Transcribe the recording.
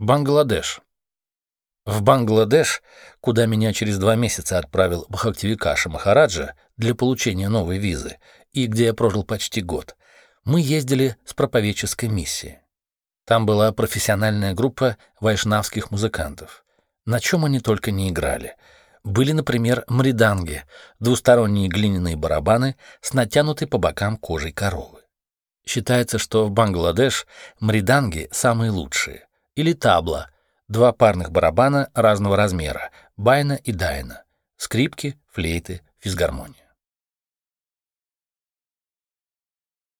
Бангладеш. В Бангладеш, куда меня через два месяца отправил Бхактивикаша Махараджа для получения новой визы, и где я прожил почти год, мы ездили с проповедческой миссией. Там была профессиональная группа вайшнавских музыкантов. На чем они только не играли. Были, например, мриданги, двусторонние глиняные барабаны с натянутой по бокам кожей коровы. Считается, что в Бангладеш мриданги самые лучшие или табла, два парных барабана разного размера, байна и дайна, скрипки, флейты, физгармония.